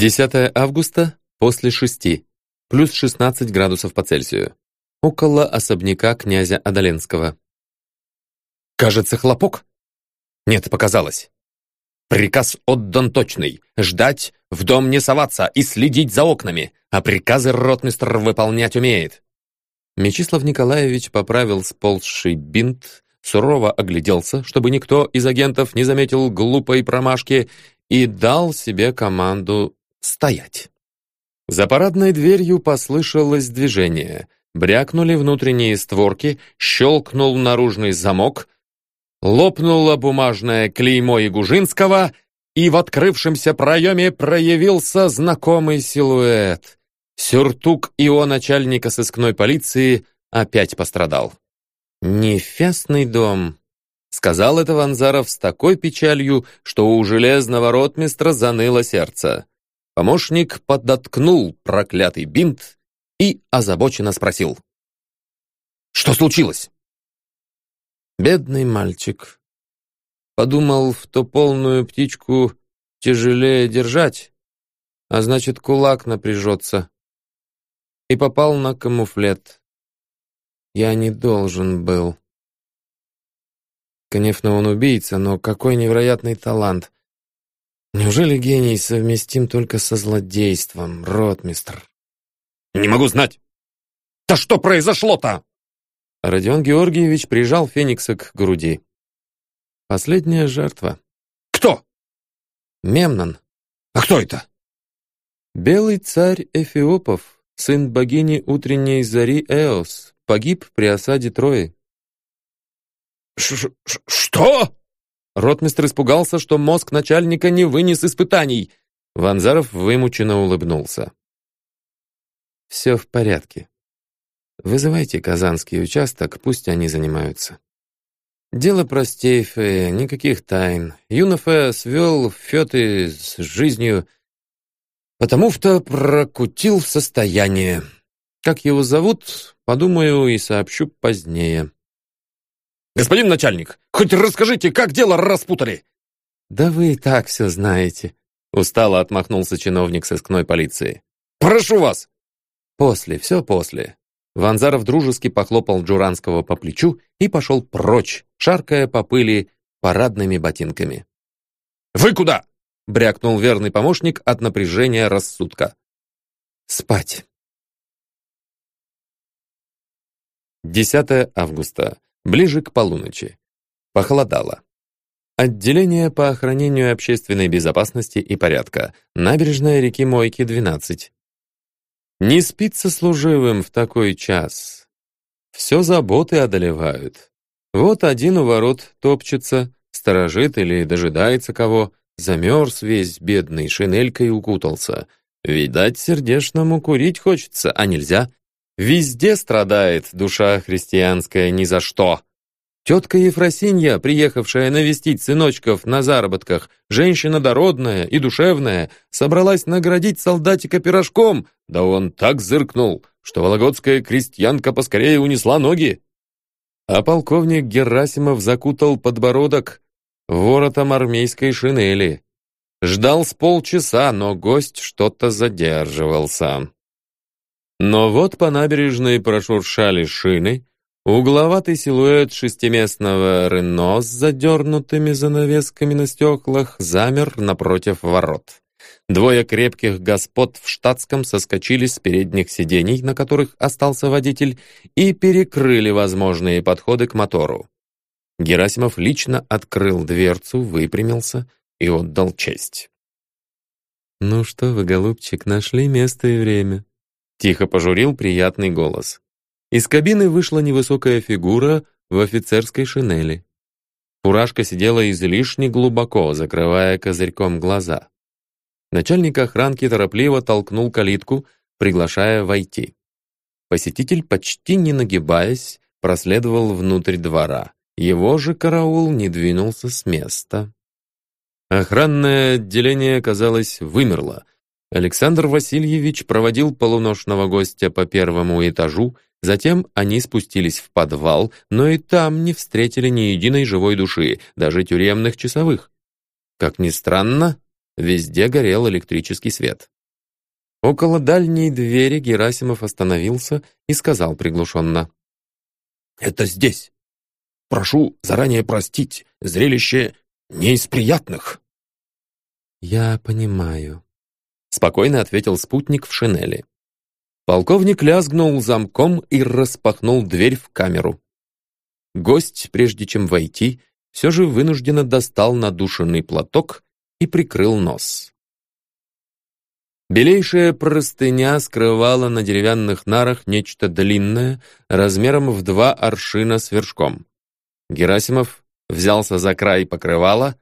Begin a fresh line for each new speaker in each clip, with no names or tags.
10 августа после шести, плюс 16 градусов по Цельсию. Около особняка князя Адаленского.
«Кажется, хлопок?» «Нет, показалось. Приказ отдан точный. Ждать, в дом не соваться и следить за окнами, а приказы ротмистр выполнять умеет».
Мечислав Николаевич поправил сползший бинт, сурово огляделся, чтобы никто из агентов не заметил глупой промашки, и дал себе команду стоять. За парадной дверью послышалось движение. Брякнули внутренние створки, щелкнул наружный замок, лопнуло бумажное клеймо Ягужинского, и в открывшемся проеме проявился знакомый силуэт. Сюртук ИО начальника сыскной полиции опять пострадал. «Нефестный дом», — сказал это Ванзаров с такой печалью, что у железного ротмистра заныло сердце. Помощник подоткнул проклятый бинт и озабоченно спросил.
«Что случилось?»
Бедный мальчик. Подумал, в ту полную птичку тяжелее держать, а значит, кулак напряжется. И попал на камуфлет. Я не должен был. Конечно, он убийца, но какой невероятный талант. Неужели гений совместим только со злодейством, ротмистр?
Не могу знать. Да что произошло-то?
Родион Георгиевич прижал Феникса к груди. Последняя жертва.
Кто?
Мемнон.
А кто это?
Белый царь Эфиопов, сын богини утренней зари Эос, погиб при осаде Трои.
Ш -ш «Что?»
Ротмистр испугался, что мозг начальника не вынес испытаний. Ванзаров вымученно улыбнулся. «Все в порядке. Вызывайте казанский участок, пусть они занимаются». Дело простей, Фея, никаких тайн. Юна Фея свел Феты с жизнью, потому-то прокутил состояние. Как его зовут, подумаю и сообщу позднее.
«Господин начальник, хоть расскажите, как дело распутали?»
«Да вы и так все знаете», — устало отмахнулся чиновник сыскной полиции.
«Прошу вас!»
«После, все после». Ванзаров дружески похлопал Джуранского по плечу и пошел прочь, шаркая по пыли парадными ботинками.
«Вы куда?»
— брякнул верный помощник от напряжения рассудка. «Спать». 10 августа. Ближе к полуночи. Похолодало. Отделение по охранению общественной безопасности и порядка. Набережная реки Мойки, 12. Не спится служивым в такой час. Все заботы одолевают. Вот один у ворот топчется, сторожит или дожидается кого, замерз весь бедный, шинелькой укутался. Видать, сердечному курить хочется, а нельзя. Везде страдает душа христианская ни за что. Тетка Ефросинья, приехавшая навестить сыночков на заработках, женщина дородная и душевная, собралась наградить солдатика пирожком, да он так зыркнул, что вологодская крестьянка поскорее унесла ноги. А полковник Герасимов закутал подбородок воротом армейской шинели. Ждал с полчаса, но гость что-то задерживался. Но вот по набережной прошуршали шины, угловатый силуэт шестиместного Рено с задернутыми занавесками на стеклах замер напротив ворот. Двое крепких господ в штатском соскочили с передних сидений, на которых остался водитель, и перекрыли возможные подходы к мотору. Герасимов лично открыл дверцу, выпрямился и отдал честь. «Ну что вы, голубчик, нашли место и время?» Тихо пожурил приятный голос. Из кабины вышла невысокая фигура в офицерской шинели. Фуражка сидела излишне глубоко, закрывая козырьком глаза. Начальник охранки торопливо толкнул калитку, приглашая войти. Посетитель, почти не нагибаясь, проследовал внутрь двора. Его же караул не двинулся с места. Охранное отделение, казалось, вымерло — Александр Васильевич проводил полуношного гостя по первому этажу, затем они спустились в подвал, но и там не встретили ни единой живой души, даже тюремных часовых. Как ни странно, Везде горел электрический свет. Около дальней двери Герасимов остановился и сказал приглушенно.
«Это здесь. Прошу заранее простить, зрелище не из приятных».
«Я понимаю», — спокойно ответил спутник в шинели. Полковник лязгнул замком и распахнул дверь в камеру. Гость, прежде чем войти, все же вынужденно достал надушенный платок и прикрыл нос. Белейшая простыня скрывала на деревянных нарах нечто длинное, размером в два аршина с вершком. Герасимов взялся за край покрывала,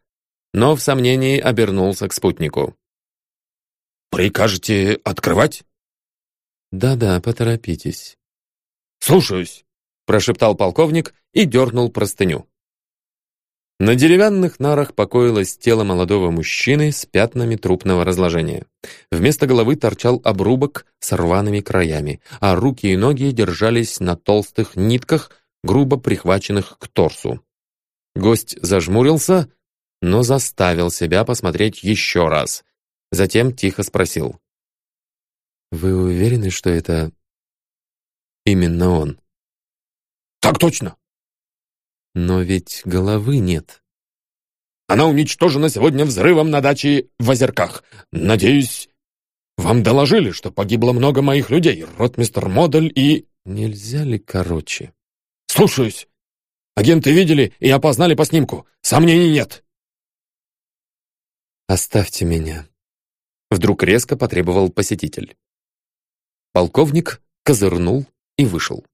но в сомнении обернулся к спутнику.
«Прикажете открывать?»
«Да-да, поторопитесь».
«Слушаюсь», —
прошептал полковник и дернул простыню. На деревянных нарах покоилось тело молодого мужчины с пятнами трупного разложения. Вместо головы торчал обрубок с рваными краями, а руки и ноги держались на толстых нитках, грубо прихваченных к торсу. Гость зажмурился, но заставил себя посмотреть еще раз. Затем тихо спросил. «Вы уверены, что это именно он?»
«Так точно!»
Но ведь головы нет.
Она уничтожена сегодня взрывом на даче в Озерках. Надеюсь, вам доложили, что погибло много моих людей, ротмистер Модель и...
Нельзя ли короче?
Слушаюсь. Агенты видели и опознали по снимку. Сомнений нет.
Оставьте меня. Вдруг резко потребовал посетитель. Полковник козырнул и вышел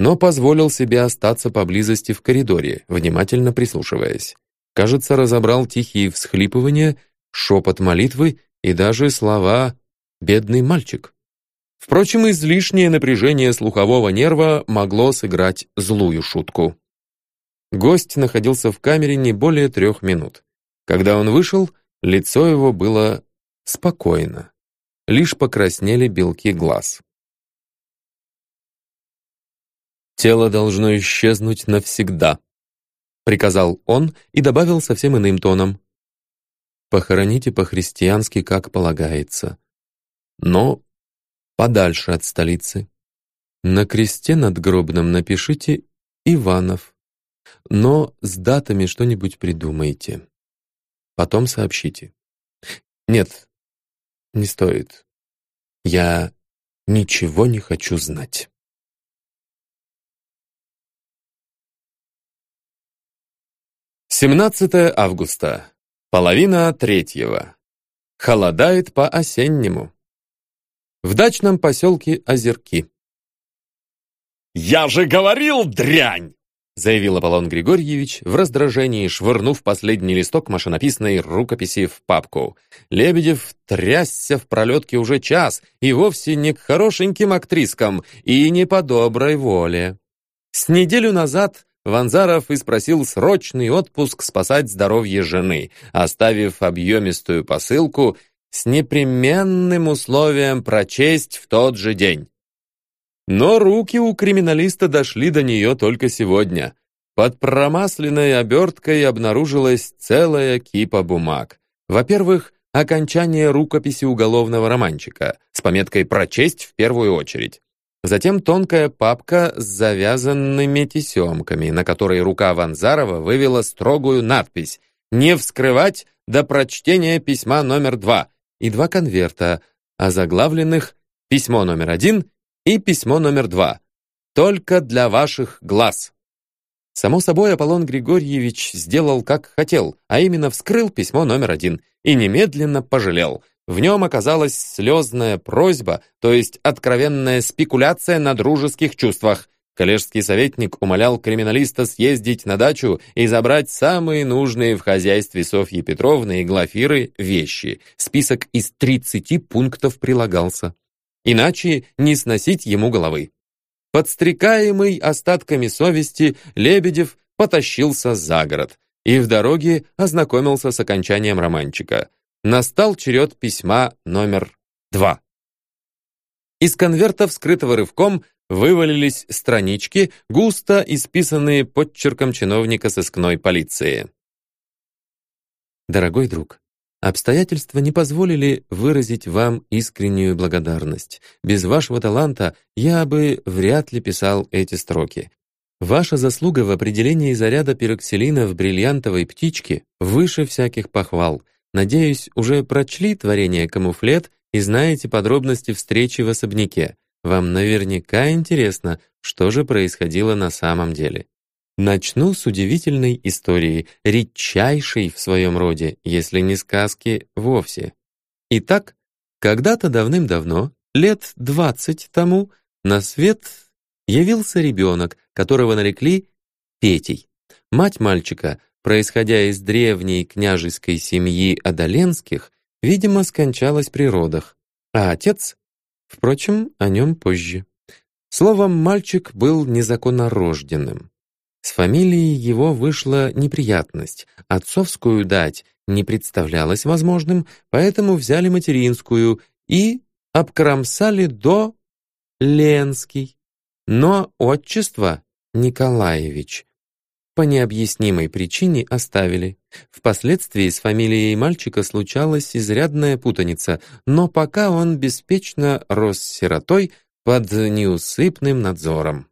но позволил себе остаться поблизости в коридоре, внимательно прислушиваясь. Кажется, разобрал тихие всхлипывания, шепот молитвы и даже слова «бедный мальчик». Впрочем, излишнее напряжение слухового нерва могло сыграть злую шутку. Гость находился в камере не более трех минут. Когда он вышел, лицо его было спокойно. Лишь покраснели белки глаз. «Тело должно исчезнуть навсегда», — приказал он и добавил совсем иным тоном. «Похороните по-христиански, как полагается. Но подальше от столицы. На кресте надгробном напишите «Иванов», но с датами что-нибудь придумайте. Потом сообщите. Нет, не стоит. Я ничего не хочу знать. 17 августа. Половина третьего. Холодает по-осеннему. В дачном поселке Озерки.
«Я же говорил, дрянь!»
Заявил Аполлон Григорьевич, в раздражении швырнув последний листок машинописной рукописи в папку. Лебедев трясся в пролетке уже час, и вовсе не к хорошеньким актрискам, и не по доброй воле. С неделю назад Ванзаров и спросил срочный отпуск спасать здоровье жены, оставив объемистую посылку с непременным условием прочесть в тот же день. Но руки у криминалиста дошли до нее только сегодня. Под промасленной оберткой обнаружилась целая кипа бумаг. Во-первых, окончание рукописи уголовного романчика с пометкой «Прочесть в первую очередь». Затем тонкая папка с завязанными тесемками, на которой рука Ванзарова вывела строгую надпись «Не вскрывать до прочтения письма номер два» и два конверта, озаглавленных «Письмо номер один» и «Письмо номер два». Только для ваших глаз. Само собой, Аполлон Григорьевич сделал как хотел, а именно вскрыл письмо номер один и немедленно пожалел. В нем оказалась слезная просьба, то есть откровенная спекуляция на дружеских чувствах. Коллежский советник умолял криминалиста съездить на дачу и забрать самые нужные в хозяйстве Софьи Петровны и Глафиры вещи. Список из 30 пунктов прилагался. Иначе не сносить ему головы. Подстрекаемый остатками совести, Лебедев потащился за город и в дороге ознакомился с окончанием романчика – Настал черед письма номер два. Из конверта, вскрытого рывком, вывалились странички, густо исписанные подчерком чиновника сыскной полиции. «Дорогой друг, Обстоятельства не позволили выразить вам искреннюю благодарность. Без вашего таланта я бы вряд ли писал эти строки. Ваша заслуга в определении заряда пероксилина в бриллиантовой птичке выше всяких похвал. Надеюсь, уже прочли творение «Камуфлет» и знаете подробности встречи в особняке. Вам наверняка интересно, что же происходило на самом деле. Начну с удивительной истории, редчайшей в своем роде, если не сказки вовсе. Итак, когда-то давным-давно, лет двадцать тому, на свет явился ребенок, которого нарекли Петей. Мать мальчика, происходя из древней княжеской семьи Адаленских, видимо, скончалась при родах, а отец, впрочем, о нем позже. Словом, мальчик был незаконнорожденным. С фамилией его вышла неприятность. Отцовскую дать не представлялось возможным, поэтому взяли материнскую и обкромсали до Ленский. Но отчество Николаевич по необъяснимой причине оставили. Впоследствии с фамилией мальчика случалась изрядная путаница, но пока он беспечно рос сиротой под неусыпным надзором.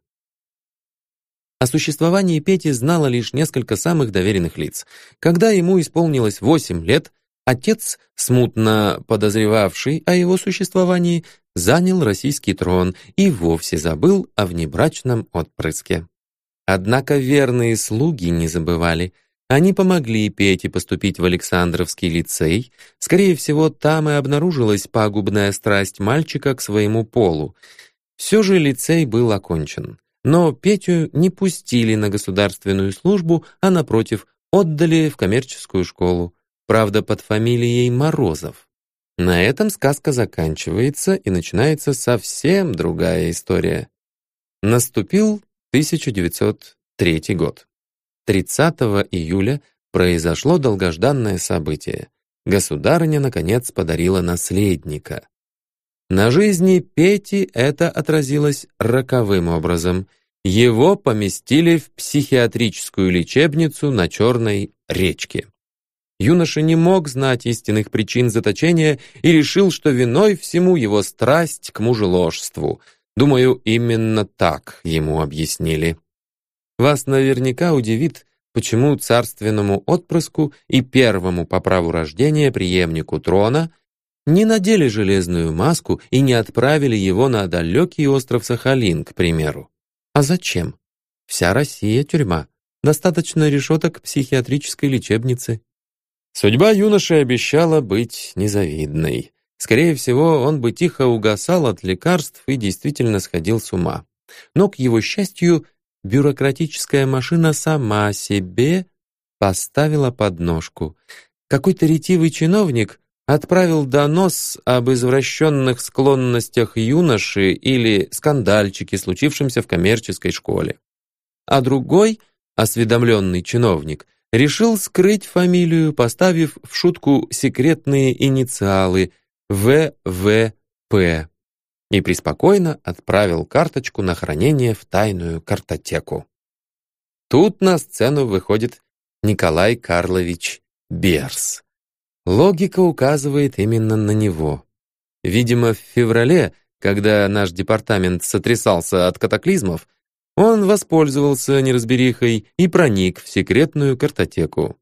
О существовании Пети знало лишь несколько самых доверенных лиц. Когда ему исполнилось 8 лет, отец, смутно подозревавший о его существовании, занял российский трон и вовсе забыл о внебрачном отпрыске. Однако верные слуги не забывали. Они помогли Пете поступить в Александровский лицей. Скорее всего, там и обнаружилась пагубная страсть мальчика к своему полу. Все же лицей был окончен. Но Петю не пустили на государственную службу, а, напротив, отдали в коммерческую школу, правда, под фамилией Морозов. На этом сказка заканчивается и начинается совсем другая история. Наступил 1903 год. 30 июля произошло долгожданное событие. Государыня, наконец, подарила наследника. На жизни Пети это отразилось роковым образом. Его поместили в психиатрическую лечебницу на Черной речке. Юноша не мог знать истинных причин заточения и решил, что виной всему его страсть к мужеложству. Думаю, именно так ему объяснили. Вас наверняка удивит, почему царственному отпрыску и первому по праву рождения преемнику трона не надели железную маску и не отправили его на далекий остров Сахалин, к примеру. А зачем? Вся Россия — тюрьма. Достаточно решеток психиатрической лечебницы. Судьба юноши обещала быть незавидной. Скорее всего, он бы тихо угасал от лекарств и действительно сходил с ума. Но, к его счастью, бюрократическая машина сама себе поставила подножку. Какой-то ретивый чиновник отправил донос об извращенных склонностях юноши или скандальчике, случившемся в коммерческой школе. А другой, осведомленный чиновник, решил скрыть фамилию, поставив в шутку секретные инициалы ВВП и преспокойно отправил карточку на хранение в тайную картотеку. Тут на сцену выходит Николай Карлович Берс. Логика указывает именно на него. Видимо, в феврале, когда наш департамент сотрясался от катаклизмов, он воспользовался неразберихой и проник в секретную картотеку.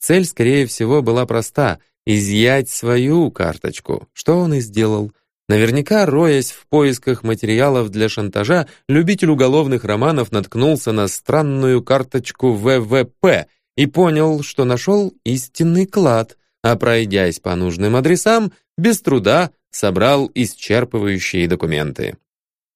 Цель, скорее всего, была проста — изъять свою карточку, что он и сделал. Наверняка, роясь в поисках материалов для шантажа, любитель уголовных романов наткнулся на странную карточку ВВП и понял, что нашел истинный клад, а пройдясь по нужным адресам, без труда собрал исчерпывающие документы.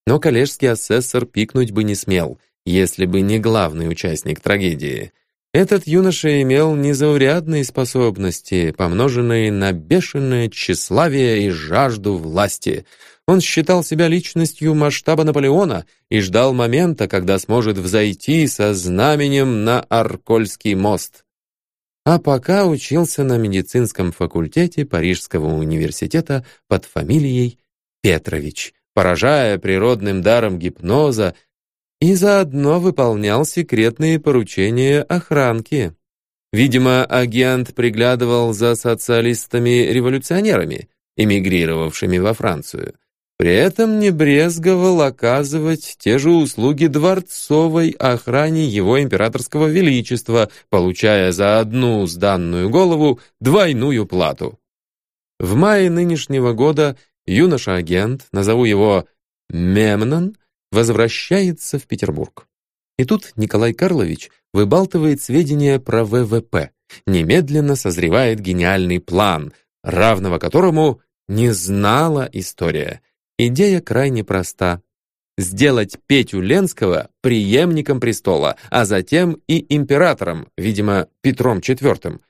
Но коллежский асессор пикнуть бы не смел, если бы не главный участник трагедии. Этот юноша имел незаурядные способности, помноженные на бешеное тщеславие и жажду власти. Он считал себя личностью масштаба Наполеона и ждал момента, когда сможет взойти со знаменем на Аркольский мост а пока учился на медицинском факультете Парижского университета под фамилией Петрович, поражая природным даром гипноза и заодно выполнял секретные поручения охранки. Видимо, агент приглядывал за социалистами-революционерами, эмигрировавшими во Францию. При этом не брезговал оказывать те же услуги дворцовой охране его императорского величества, получая за одну сданную голову двойную плату. В мае нынешнего года юноша-агент, назову его Мемнон, возвращается в Петербург. И тут Николай Карлович выбалтывает сведения про ВВП. Немедленно созревает гениальный план, равного которому не знала история. Идея крайне проста. Сделать Петю Ленского преемником престола, а затем и императором, видимо, Петром IV.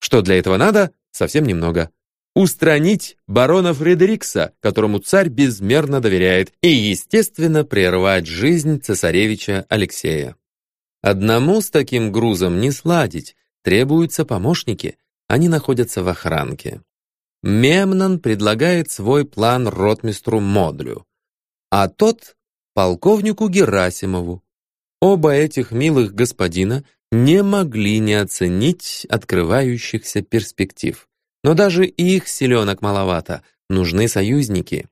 Что для этого надо? Совсем немного. Устранить барона Фредерикса, которому царь безмерно доверяет, и, естественно, прервать жизнь цесаревича Алексея. Одному с таким грузом не сладить, требуются помощники, они находятся в охранке. Мемнон предлагает свой план ротмистру Модлю, а тот — полковнику Герасимову. Оба этих милых господина не могли не оценить открывающихся перспектив. Но даже их селенок маловато, нужны союзники.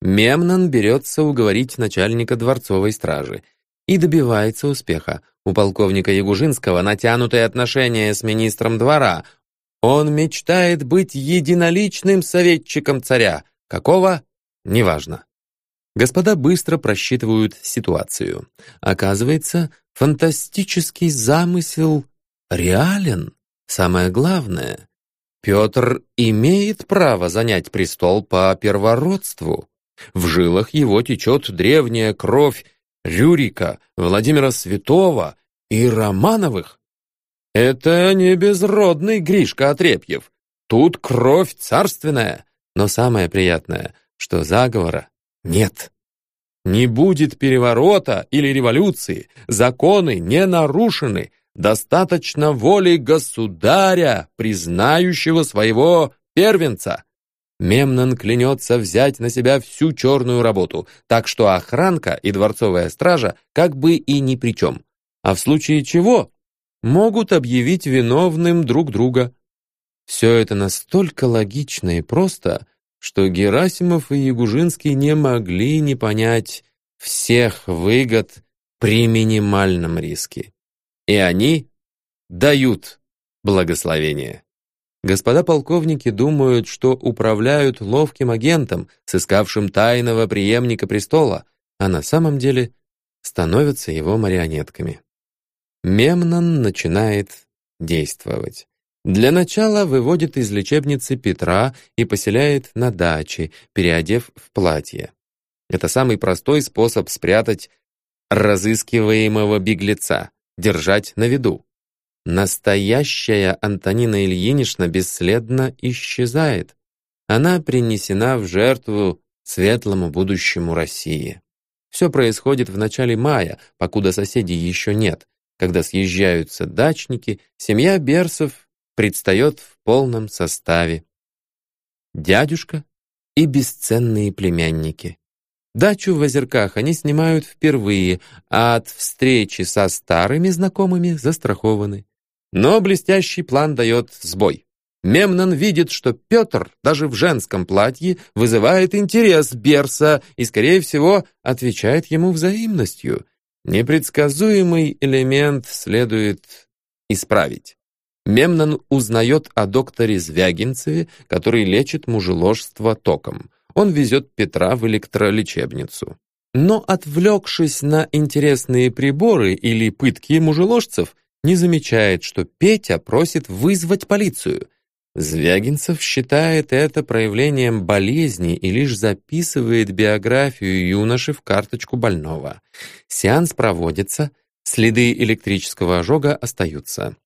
Мемнон берется уговорить начальника дворцовой стражи и добивается успеха. У полковника Ягужинского натянутые отношения с министром двора, он мечтает быть единоличным советчиком царя. Какого? Неважно. Господа быстро просчитывают ситуацию. Оказывается, фантастический замысел реален. Самое главное, Петр имеет право занять престол по первородству. В жилах его течет древняя кровь Рюрика, Владимира Святого и Романовых. Это не безродный Гришка Отрепьев. Тут кровь царственная. Но самое приятное, что заговора нет. Не будет переворота или революции, законы не нарушены, достаточно воли государя, признающего своего первенца. Мемнон клянется взять на себя всю черную работу, так что охранка и дворцовая стража как бы и ни при чем. А в случае чего могут объявить виновным друг друга. Все это настолько логично и просто, что Герасимов и Ягужинский не могли не понять всех выгод при минимальном риске. И они дают благословение. Господа полковники думают, что управляют ловким агентом, сыскавшим тайного преемника престола, а на самом деле становятся его марионетками. Мемнон начинает действовать. Для начала выводит из лечебницы Петра и поселяет на даче, переодев в платье. Это самый простой способ спрятать разыскиваемого беглеца, держать на виду. Настоящая Антонина Ильинична бесследно исчезает. Она принесена в жертву светлому будущему России. Все происходит в начале мая, покуда соседей еще нет. Когда съезжаются дачники, семья Берсов предстает в полном составе. Дядюшка и бесценные племянники. Дачу в Озерках они снимают впервые, а от встречи со старыми знакомыми застрахованы. Но блестящий план дает сбой. Мемнон видит, что Петр даже в женском платье вызывает интерес Берса и, скорее всего, отвечает ему взаимностью. Непредсказуемый элемент следует исправить. Мемнон узнает о докторе Звягинцеве, который лечит мужеложство током. Он везет Петра в электролечебницу. Но, отвлекшись на интересные приборы или пытки мужеложцев, не замечает, что Петя просит вызвать полицию. Звягинцев считает это проявлением болезни и лишь записывает биографию юноши в карточку больного. Сеанс проводится, следы электрического ожога остаются.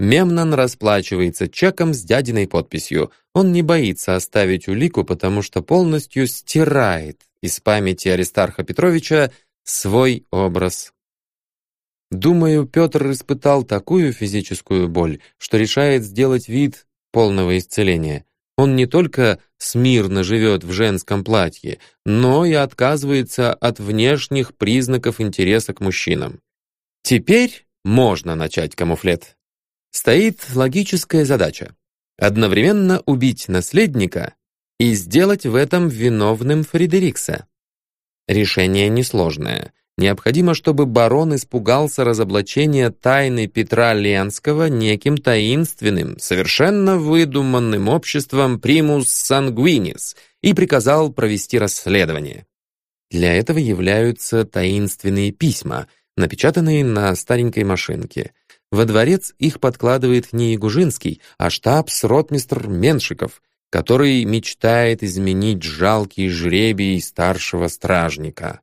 Мемнон расплачивается чеком с дядиной подписью. Он не боится оставить улику, потому что полностью стирает из памяти Аристарха Петровича свой образ. Думаю, Петр испытал такую физическую боль, что решает сделать вид, полного исцеления. Он не только смирно живет в женском платье, но и отказывается от внешних признаков интереса к мужчинам. Теперь можно начать камуфлет. стоит логическая задача — одновременно убить наследника и сделать в этом виновным Фредерикса. Решение несложное. Необходимо, чтобы барон испугался разоблачения тайны Петра Ленского неким таинственным, совершенно выдуманным обществом Примус Сангвинис и приказал провести расследование. Для этого являются таинственные письма, напечатанные на старенькой машинке. Во дворец их подкладывает не Ягужинский, а штабс-ротмистр Меншиков, который мечтает изменить жалкий жребий старшего стражника.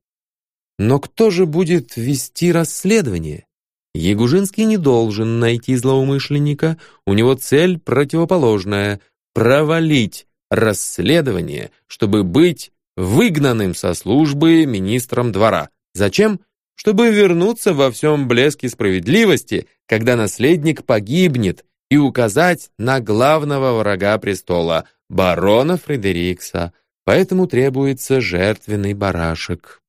Но кто же будет вести расследование? Ягужинский не должен найти злоумышленника, у него цель противоположная — провалить расследование, чтобы быть выгнанным со службы министром двора. Зачем? Чтобы вернуться во всем блеске справедливости, когда наследник погибнет, и указать на главного врага престола, барона Фредерикса, поэтому требуется жертвенный барашек.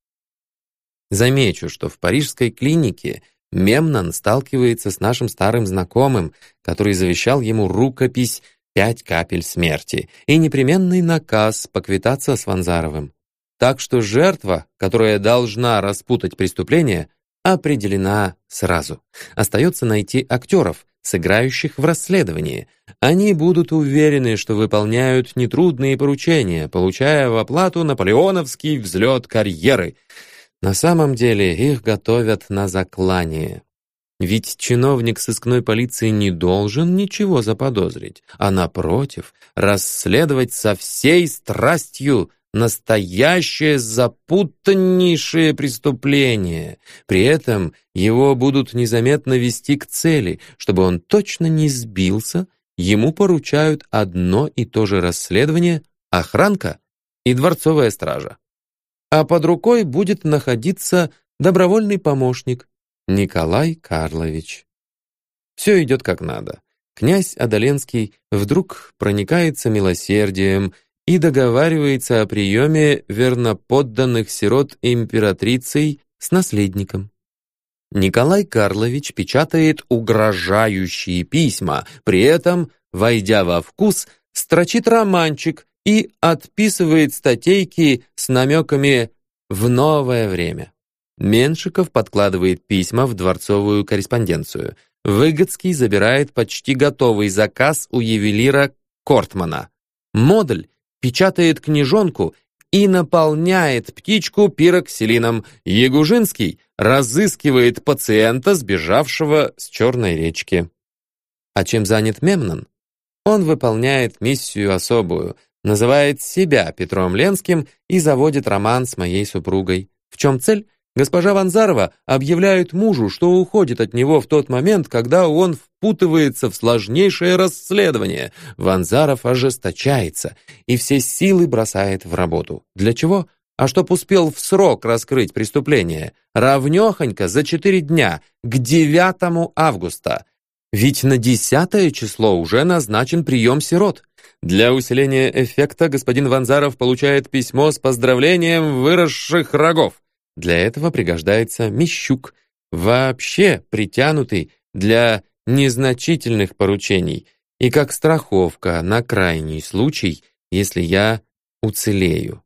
Замечу, что в парижской клинике Мемнон сталкивается с нашим старым знакомым, который завещал ему рукопись «Пять капель смерти» и непременный наказ поквитаться с Ванзаровым. Так что жертва, которая должна распутать преступление, определена сразу. Остается найти актеров, сыграющих в расследовании. Они будут уверены, что выполняют нетрудные поручения, получая в оплату наполеоновский взлет карьеры. На самом деле их готовят на заклание. Ведь чиновник сыскной полиции не должен ничего заподозрить, а напротив, расследовать со всей страстью настоящее запутаннейшее преступление. При этом его будут незаметно вести к цели, чтобы он точно не сбился, ему поручают одно и то же расследование охранка и дворцовая стража. А под рукой будет находиться добровольный помощник Николай Карлович. Все идет как надо. Князь Адаленский вдруг проникается милосердием и договаривается о приеме верноподданных сирот императрицей с наследником. Николай Карлович печатает угрожающие письма, при этом, войдя во вкус, строчит романчик и отписывает статейки с намеками «в новое время». Меншиков подкладывает письма в дворцовую корреспонденцию. Выгодский забирает почти готовый заказ у ювелира Кортмана. Модуль печатает книжонку и наполняет птичку пироксилином. Ягужинский разыскивает пациента, сбежавшего с Черной речки. А чем занят Мемнон? Он выполняет миссию особую, называет себя Петром Ленским и заводит роман с моей супругой. В чем цель? Госпожа Ванзарова объявляет мужу, что уходит от него в тот момент, когда он впутывается в сложнейшее расследование. Ванзаров ожесточается и все силы бросает в работу. Для чего? А чтоб успел в срок раскрыть преступление. Равнёхонько за четыре дня, к 9 августа. Ведь на десятое число уже назначен прием сирот. Для усиления эффекта господин Ванзаров получает письмо с поздравлением выросших рогов. Для этого пригождается мещук, вообще притянутый для незначительных поручений и как страховка на крайний случай, если я уцелею.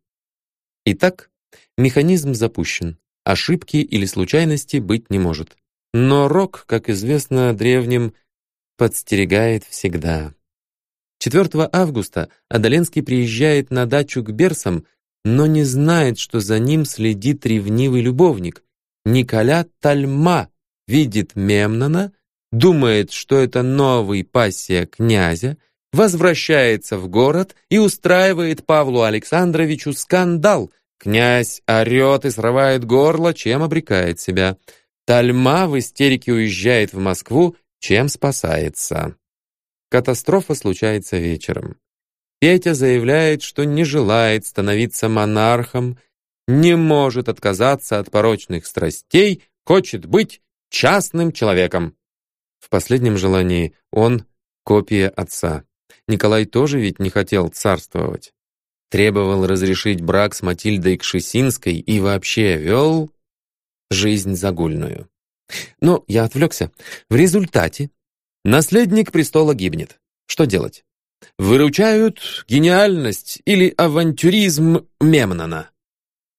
Итак, механизм запущен, ошибки или случайности быть не может. Но рок, как известно древним, подстерегает всегда. 4 августа Адаленский приезжает на дачу к Берсам но не знает, что за ним следит ревнивый любовник. Николя Тальма видит Мемнона, думает, что это новый пассия князя, возвращается в город и устраивает Павлу Александровичу скандал. Князь орет и срывает горло, чем обрекает себя. Тальма в истерике уезжает в Москву, чем спасается. Катастрофа случается вечером. Петя заявляет, что не желает становиться монархом, не может отказаться от порочных страстей, хочет быть частным человеком. В последнем желании он копия отца. Николай тоже ведь не хотел царствовать. Требовал разрешить брак с Матильдой Кшесинской и вообще вел жизнь загульную. Но я отвлекся. В результате Наследник престола гибнет. Что делать? Выручают гениальность или авантюризм Мемнона.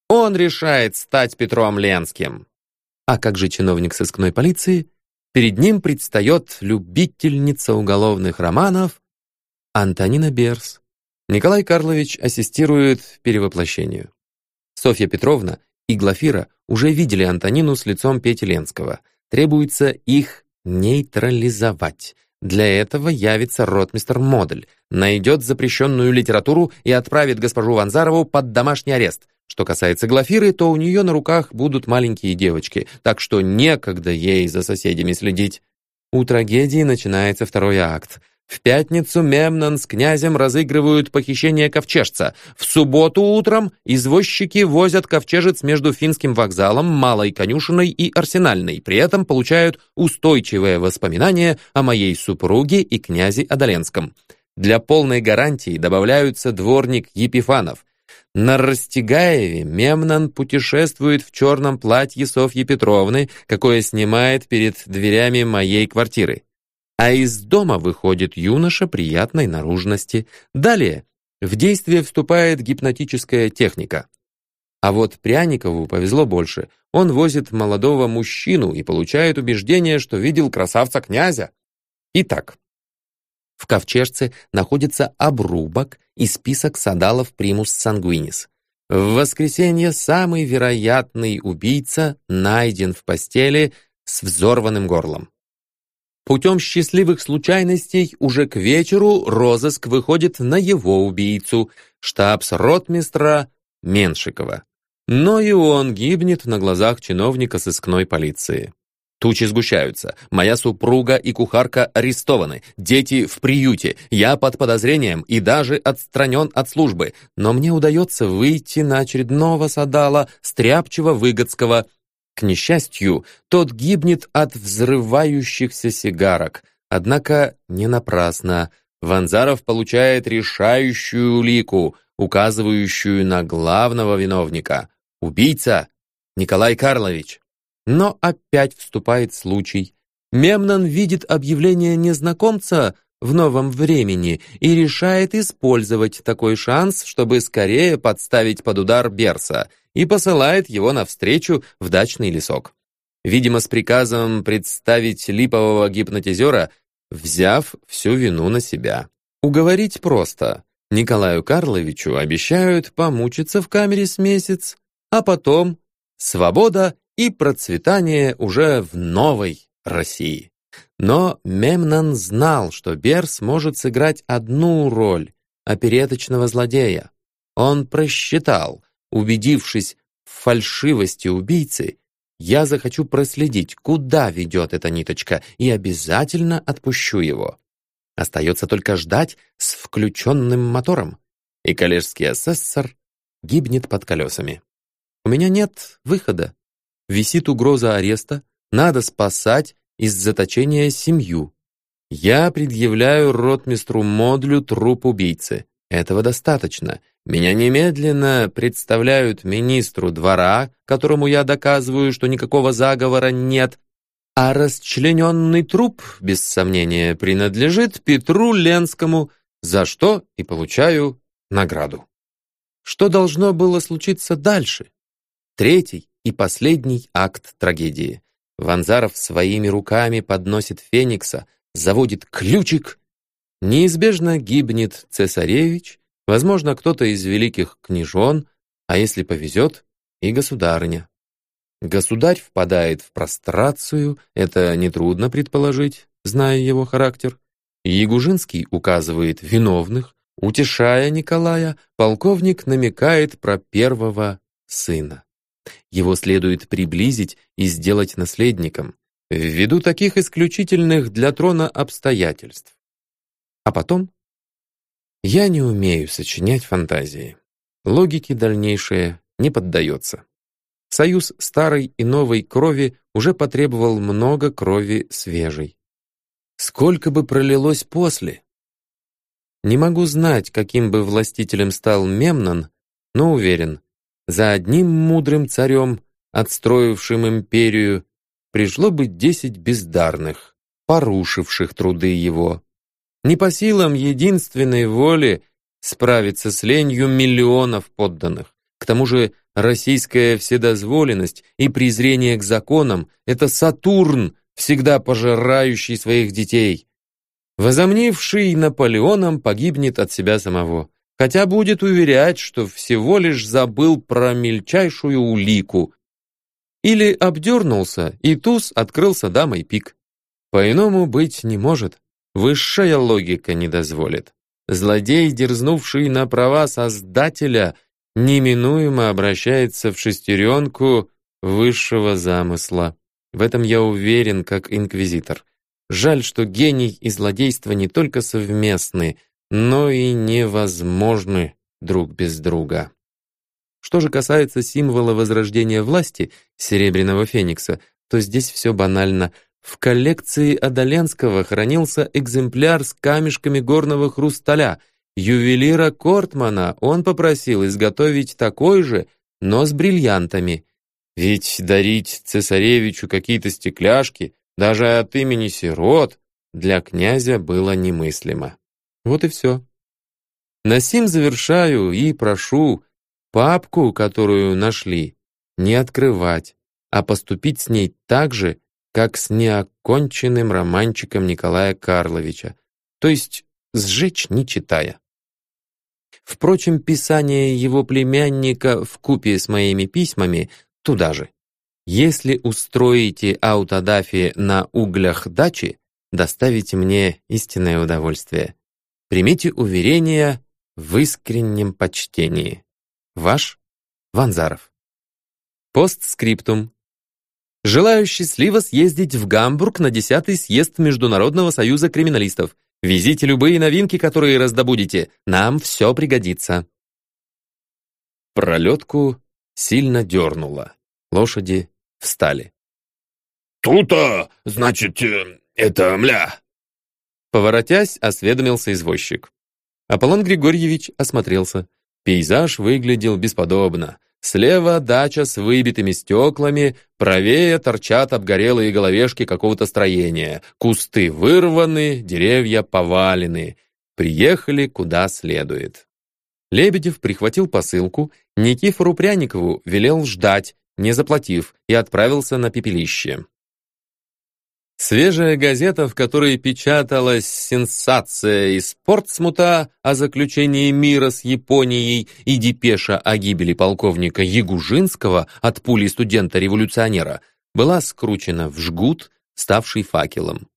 Он решает стать Петром Ленским. А как же чиновник сыскной полиции? Перед ним предстает любительница уголовных романов Антонина Берс. Николай Карлович ассистирует перевоплощению. Софья Петровна и Глафира уже видели Антонину с лицом Пети Ленского. Требуется их нейтрализовать. Для этого явится ротмистер Модель, найдет запрещенную литературу и отправит госпожу Ванзарову под домашний арест. Что касается Глафиры, то у нее на руках будут маленькие девочки, так что некогда ей за соседями следить. У трагедии начинается второй акт. В пятницу Мемнон с князем разыгрывают похищение ковчежца. В субботу утром извозчики возят ковчежец между финским вокзалом, Малой конюшиной и Арсенальной. При этом получают устойчивое воспоминание о моей супруге и князе Адаленском. Для полной гарантии добавляются дворник Епифанов. На Растегаеве Мемнон путешествует в черном платье Софьи Петровны, какое снимает перед дверями моей квартиры а из дома выходит юноша приятной наружности. Далее в действие вступает гипнотическая техника. А вот Пряникову повезло больше. Он возит молодого мужчину и получает убеждение, что видел красавца-князя. Итак, в ковчежце находится обрубок и список садалов примус сангуинис. В воскресенье самый вероятный убийца найден в постели с взорванным горлом. Путем счастливых случайностей уже к вечеру розыск выходит на его убийцу, штабс-ротмистра Меншикова. Но и он гибнет на глазах чиновника сыскной полиции. Тучи сгущаются. Моя супруга и кухарка арестованы. Дети в приюте. Я под подозрением и даже отстранен от службы. Но мне удается выйти на очередного садала, стряпчего Выгодского, к несчастью, тот гибнет от взрывающихся сигарок. Однако не напрасно. Ванзаров получает решающую улику, указывающую на главного виновника. Убийца Николай Карлович. Но опять вступает случай. Мемнон видит объявление незнакомца в новом времени и решает использовать такой шанс, чтобы скорее подставить под удар Берса и посылает его навстречу в дачный лесок. Видимо, с приказом представить липового гипнотизера, взяв всю вину на себя. Уговорить просто. Николаю Карловичу обещают помучиться в камере с месяц, а потом свобода и процветание уже в новой России. Но Мемнан знал, что Берс может сыграть одну роль — опереточного злодея. Он просчитал, Убедившись в фальшивости убийцы, я захочу проследить, куда ведет эта ниточка, и обязательно отпущу его. Остается только ждать с включенным мотором, и коллежский асессор гибнет под колесами. У меня нет выхода. Висит угроза ареста, надо спасать из заточения семью. Я предъявляю ротмистру Модлю труп убийцы. Этого достаточно. Меня немедленно представляют министру двора, которому я доказываю, что никакого заговора нет, а расчлененный труп, без сомнения, принадлежит Петру Ленскому, за что и получаю награду. Что должно было случиться дальше? Третий и последний акт трагедии. Ванзаров своими руками подносит Феникса, заводит ключик Неизбежно гибнет цесаревич, возможно, кто-то из великих княжон, а если повезет, и государыня. Государь впадает в прострацию, это нетрудно предположить, зная его характер. Ягужинский указывает виновных, утешая Николая, полковник намекает про первого сына. Его следует приблизить и сделать наследником, ввиду таких исключительных для трона обстоятельств. А потом? Я не умею сочинять фантазии. Логике дальнейшее не поддается. Союз старой и новой крови уже потребовал много крови свежей. Сколько бы пролилось после? Не могу знать, каким бы властителем стал Мемнон, но уверен, за одним мудрым царем, отстроившим империю, пришло бы десять бездарных, порушивших труды его. Не по силам единственной воли справиться с ленью миллионов подданных. К тому же российская вседозволенность и презрение к законам — это Сатурн, всегда пожирающий своих детей. Возомнивший Наполеоном погибнет от себя самого, хотя будет уверять, что всего лишь забыл про мельчайшую улику. Или обдернулся, и туз открылся дамой пик. По-иному быть не может, высшая логика не дозволит. Злодей, дерзнувший на права Создателя, неминуемо обращается в шестеренку высшего замысла. В этом я уверен, как инквизитор. Жаль, что гений и злодейство не только совместны, но и невозможны друг без друга. Что же касается символа возрождения власти, Серебряного Феникса, то здесь все банально. В коллекции Адаленского хранился экземпляр с камешками горного хрусталя. Ювелира Кортмана он попросил изготовить такой же, но с бриллиантами. Ведь дарить цесаревичу какие-то стекляшки, даже от имени сирот, для князя было немыслимо. Вот и все. На сим завершаю и прошу папку, которую нашли, не открывать, а поступить с ней так же, как с неоконченным романчиком Николая Карловича, то есть сжечь не читая. Впрочем, писание его племянника в купе с моими письмами туда же. Если устроите аутодафи на углях дачи, доставите мне истинное удовольствие. Примите уверение в искреннем почтении. Ваш Ванзаров. Постскриптум. Желаю счастливо съездить в Гамбург на 10-й съезд Международного союза криминалистов. Везите любые новинки, которые раздобудете. Нам все пригодится. Пролетку сильно дернуло. Лошади встали.
«Тута, значит, э, это мля!»
Поворотясь, осведомился извозчик. Аполлон Григорьевич осмотрелся. Пейзаж выглядел бесподобно. Слева дача с выбитыми стеклами, правее торчат обгорелые головешки какого-то строения. Кусты вырваны, деревья повалены. Приехали куда следует. Лебедев прихватил посылку, Никифору Пряникову велел ждать, не заплатив, и отправился на пепелище. Свежая газета, в которой печаталась сенсация из Портсмута о заключении мира с Японией и депеша о гибели полковника Ягужинского от пули студента-революционера, была скручена в жгут, ставший факелом.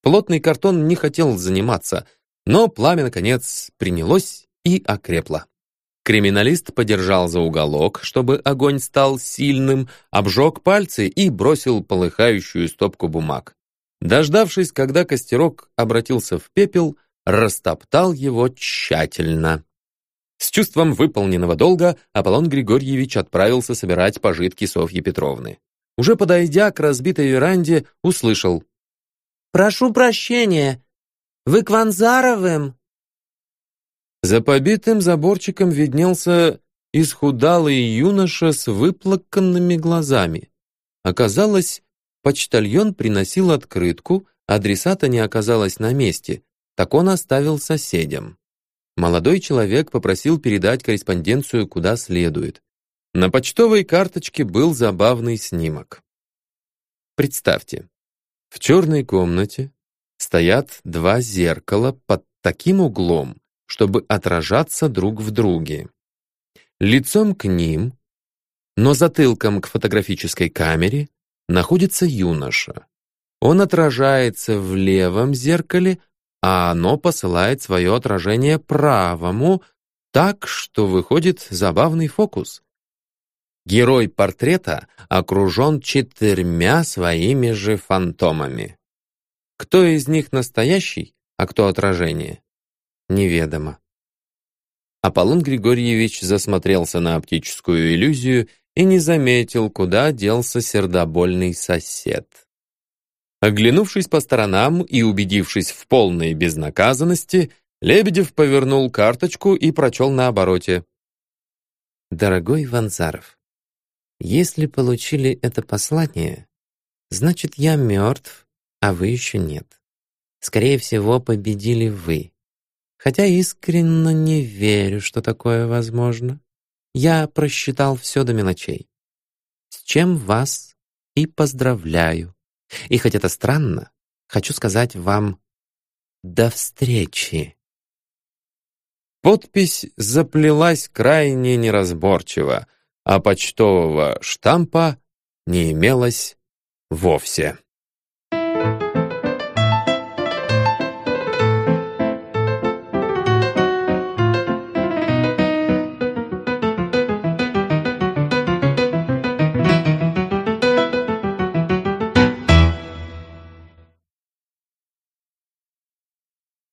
Плотный картон не хотел заниматься, но пламя, наконец, принялось и окрепло. Криминалист подержал за уголок, чтобы огонь стал сильным, обжег пальцы и бросил полыхающую стопку бумаг. Дождавшись, когда костерок обратился в пепел, растоптал его тщательно. С чувством выполненного долга Аполлон Григорьевич отправился собирать пожитки Софьи Петровны. Уже подойдя к разбитой веранде, услышал.
«Прошу прощения, вы к Ванзаровым?»
За побитым заборчиком виднелся исхудалый юноша с выплаканными глазами. Оказалось, почтальон приносил открытку, адресата не оказалось на месте, так он оставил соседям. Молодой человек попросил передать корреспонденцию куда следует. На почтовой карточке был забавный снимок. Представьте, в черной комнате стоят два зеркала под таким углом, чтобы отражаться друг в друге. Лицом к ним, но затылком к фотографической камере, находится юноша. Он отражается в левом зеркале, а оно посылает свое отражение правому, так что выходит забавный фокус. Герой портрета окружен четырьмя своими же фантомами. Кто из них настоящий, а кто отражение? неведомо. Аполлон Григорьевич засмотрелся на оптическую иллюзию и не заметил, куда делся сердобольный сосед. Оглянувшись по сторонам и убедившись в полной безнаказанности, Лебедев повернул карточку и прочел на обороте. «Дорогой Ванзаров, если получили это послание, значит, я мертв,
а вы еще нет. Скорее всего, победили вы. Хотя искренне не верю, что такое возможно. Я просчитал все до мелочей. С чем вас и поздравляю. И хоть это странно, хочу сказать вам «до встречи».
Подпись заплелась крайне неразборчиво, а почтового штампа не имелось вовсе. Thank you.